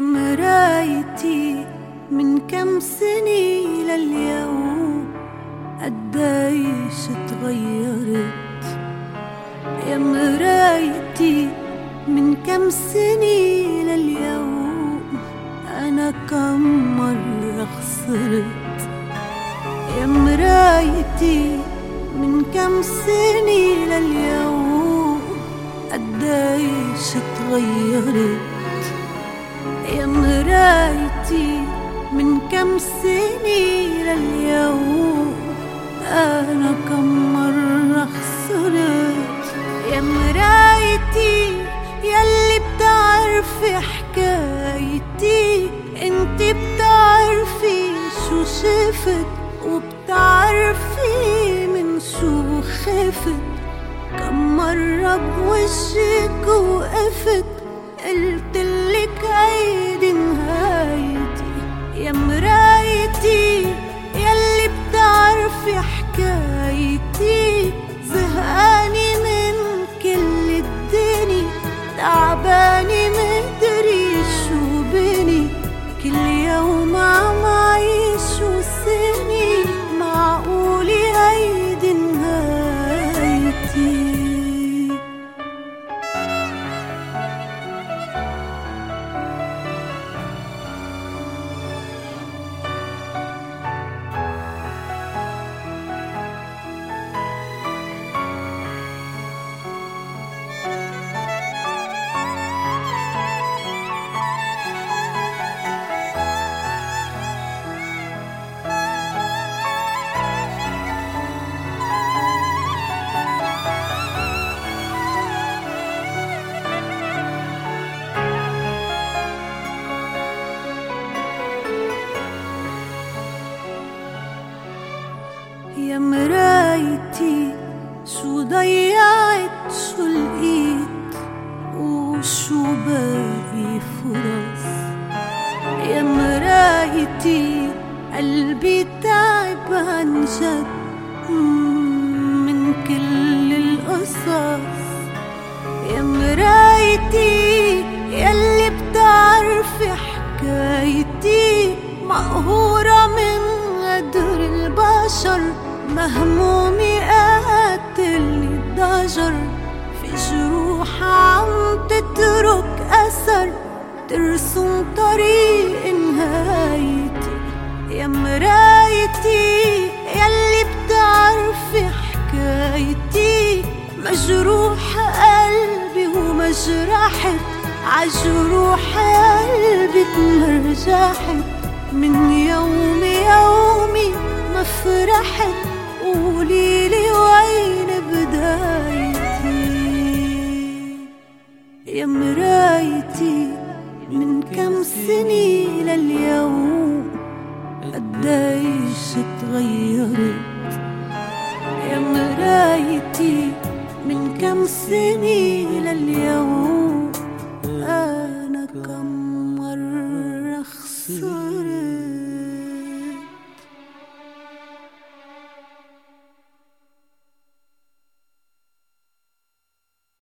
مرأيتي من كم سنة لليوم قديش تغيرت؟ يا مرأيتي من كم سنة لليوم أنا كم مرة خسرت؟ يا مرأيتي من كم سنة لليوم قديش تغيرت؟ يا مرايتي من كم سنة لليوم أنا كم مرة خسرت؟ يا مرايتي يلي بتعرفي حكايتي انت بتعرفي شو شفت وبتعرفي من شو خفت. كم مرة بوشك وقفت قلتلك هيدي يا مرايتي شو ضيعت شو لقيت وشو باقي فرص؟ يا مرايتي قلبي تعب عن جد من كل القصص. يا مرايتي يلي بتعرفي حكايتي مقهورة من قدر البشر. مهمومي قاتلني الضجر. في جروح عم تترك أثر. ترسم طريق نهايتي يا مرايتي يلي بتعرفي حكايتي. مجروح قلبي ومجرحت. عجروح قلبي تمرجحت من يوم يومي ما فرحت. قوليلي وين بدايتي؟ يا مرايتي من كم سنة لليوم قديش تغيرت؟ يا مرايتي من كم سنة لليوم أنا كم مرة خسرت؟